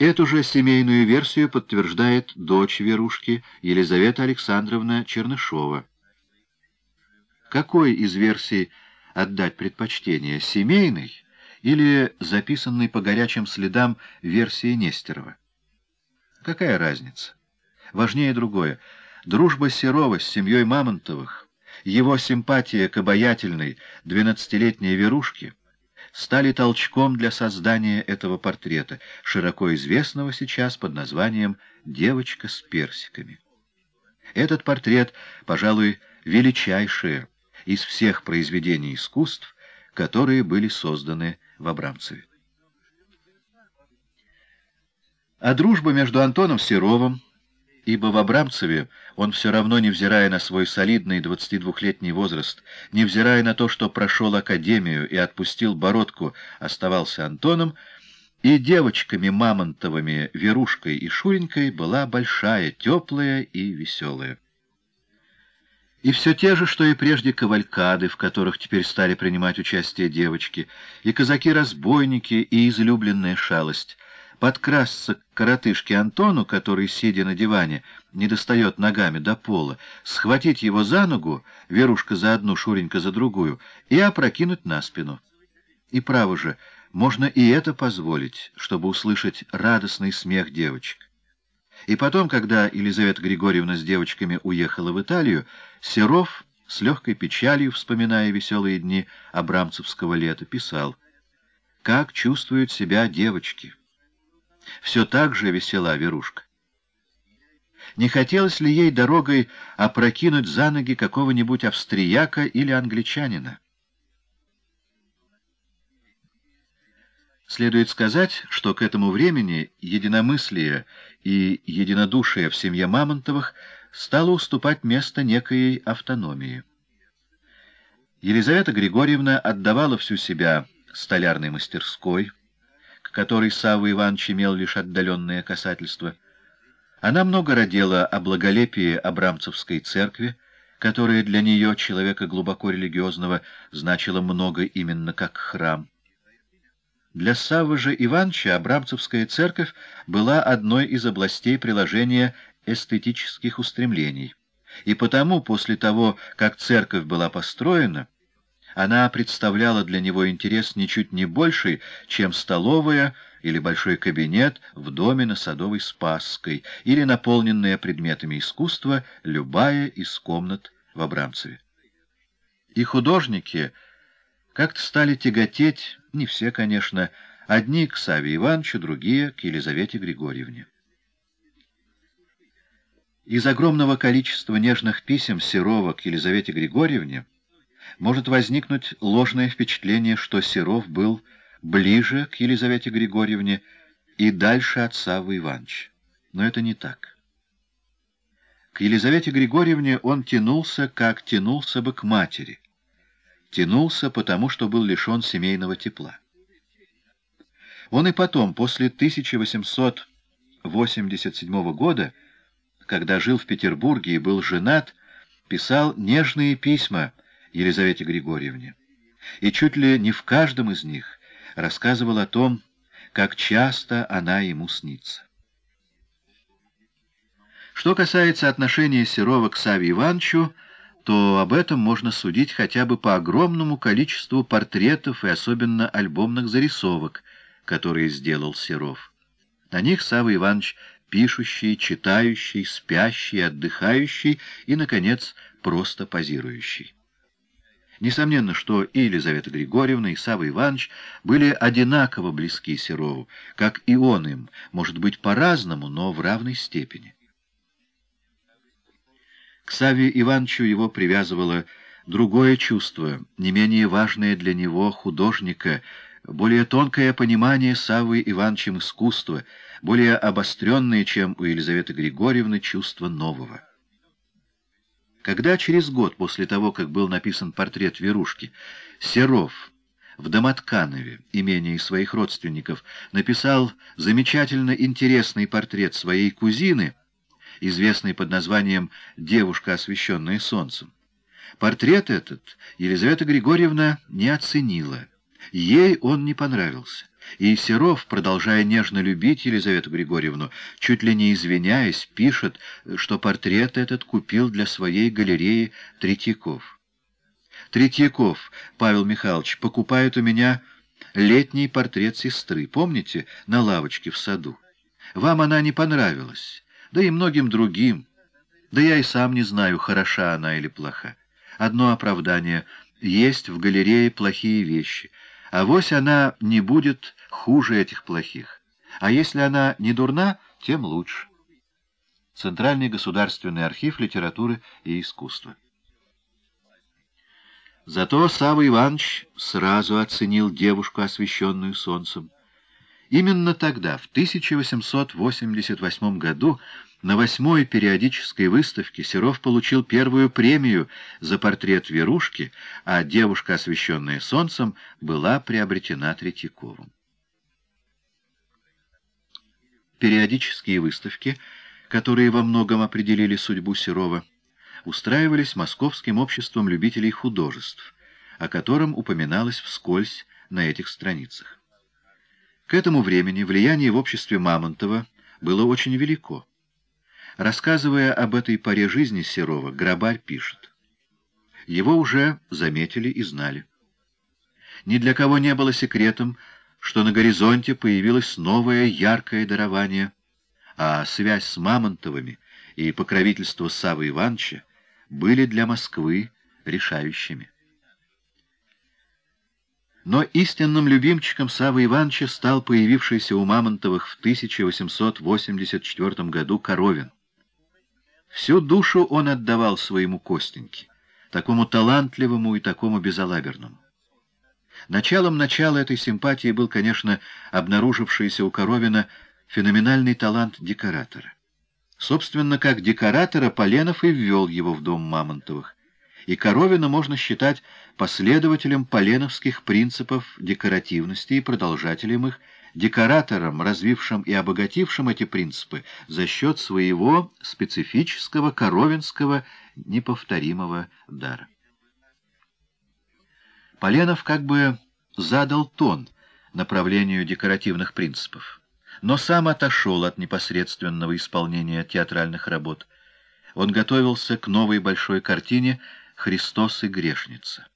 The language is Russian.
Эту же семейную версию подтверждает дочь Верушки Елизавета Александровна Чернышова. Какой из версий отдать предпочтение, семейной или записанной по горячим следам версии Нестерова? Какая разница? Важнее другое. Дружба Серова с семьей Мамонтовых, его симпатия к обаятельной двенадцатилетней Верушке стали толчком для создания этого портрета, широко известного сейчас под названием «Девочка с персиками». Этот портрет, пожалуй, величайшее из всех произведений искусств, которые были созданы в Абрамцеве. А дружба между Антоном Серовым, ибо в Абрамцеве он все равно, невзирая на свой солидный 22-летний возраст, невзирая на то, что прошел академию и отпустил бородку, оставался Антоном, и девочками Мамонтовыми, Верушкой и Шуренькой была большая, теплая и веселая. И все те же, что и прежде кавалькады, в которых теперь стали принимать участие девочки, и казаки-разбойники, и излюбленная шалость — подкрасться к коротышке Антону, который, сидя на диване, не достает ногами до пола, схватить его за ногу, Верушка за одну, Шуренька за другую, и опрокинуть на спину. И право же, можно и это позволить, чтобы услышать радостный смех девочек. И потом, когда Елизавета Григорьевна с девочками уехала в Италию, Серов, с легкой печалью, вспоминая веселые дни абрамцевского лета, писал «Как чувствуют себя девочки?» Все так же весела Верушка. Не хотелось ли ей дорогой опрокинуть за ноги какого-нибудь австрияка или англичанина? Следует сказать, что к этому времени единомыслие и единодушие в семье Мамонтовых стало уступать место некой автономии. Елизавета Григорьевна отдавала всю себя столярной мастерской, которой Савва Иванович имел лишь отдаленное касательство. Она много родила о благолепии Абрамцевской церкви, которая для нее, человека глубоко религиозного, значила много именно как храм. Для Саввы же Ивановича Абрамцевская церковь была одной из областей приложения эстетических устремлений. И потому, после того, как церковь была построена, она представляла для него интерес ничуть не больший, чем столовая или большой кабинет в доме на Садовой Спасской или наполненная предметами искусства любая из комнат в Абрамцеве. И художники как-то стали тяготеть, не все, конечно, одни к Саве Ивановичу, другие к Елизавете Григорьевне. Из огромного количества нежных писем Серова к Елизавете Григорьевне может возникнуть ложное впечатление, что Серов был ближе к Елизавете Григорьевне и дальше от Саввы Ивановича. Но это не так. К Елизавете Григорьевне он тянулся, как тянулся бы к матери. Тянулся потому, что был лишен семейного тепла. Он и потом, после 1887 года, когда жил в Петербурге и был женат, писал нежные письма Елизавете Григорьевне. И чуть ли не в каждом из них рассказывал о том, как часто она ему снится. Что касается отношения Серова к Саве Ивановичу, то об этом можно судить хотя бы по огромному количеству портретов и особенно альбомных зарисовок, которые сделал Серов. На них Савва Иванович пишущий, читающий, спящий, отдыхающий и, наконец, просто позирующий. Несомненно, что и Елизавета Григорьевна, и Савва Иванович были одинаково близки Серову, как и он им, может быть, по-разному, но в равной степени. К Саве Ивановичу его привязывало другое чувство, не менее важное для него художника, более тонкое понимание Саввы Ивановичем искусства, более обостренное, чем у Елизаветы Григорьевны, чувство нового. Когда через год после того, как был написан портрет Верушки, Серов в Домотканове, имении своих родственников, написал замечательно интересный портрет своей кузины, известный под названием «Девушка, освещенная солнцем». Портрет этот Елизавета Григорьевна не оценила. Ей он не понравился. И Серов, продолжая нежно любить Елизавету Григорьевну, чуть ли не извиняясь, пишет, что портрет этот купил для своей галереи Третьяков. Третьяков, Павел Михайлович, покупает у меня летний портрет сестры, помните, на лавочке в саду? Вам она не понравилась, да и многим другим. Да я и сам не знаю, хороша она или плоха. Одно оправдание — есть в галерее плохие вещи, а вось она не будет хуже этих плохих. А если она не дурна, тем лучше. Центральный государственный архив литературы и искусства. Зато Савва Иванович сразу оценил девушку, освещенную солнцем. Именно тогда, в 1888 году, на восьмой периодической выставке Серов получил первую премию за портрет Верушки, а девушка, освещенная солнцем, была приобретена Третьяковым. Периодические выставки, которые во многом определили судьбу Серова, устраивались Московским обществом любителей художеств, о котором упоминалось вскользь на этих страницах. К этому времени влияние в обществе Мамонтова было очень велико. Рассказывая об этой поре жизни Серова, Грабарь пишет. Его уже заметили и знали. Ни для кого не было секретом, что на горизонте появилось новое яркое дарование, а связь с Мамонтовыми и покровительство Савы Ивановича были для Москвы решающими. Но истинным любимчиком Савы Ивановича стал появившийся у Мамонтовых в 1884 году Коровин. Всю душу он отдавал своему Костеньке, такому талантливому и такому безалаберному. Началом начала этой симпатии был, конечно, обнаружившийся у Коровина феноменальный талант декоратора. Собственно, как декоратора Поленов и ввел его в дом Мамонтовых, и Коровина можно считать последователем поленовских принципов декоративности и продолжателем их декоратором, развившим и обогатившим эти принципы за счет своего специфического коровинского неповторимого дара. Поленов как бы задал тон направлению декоративных принципов, но сам отошел от непосредственного исполнения театральных работ. Он готовился к новой большой картине «Христос и грешница».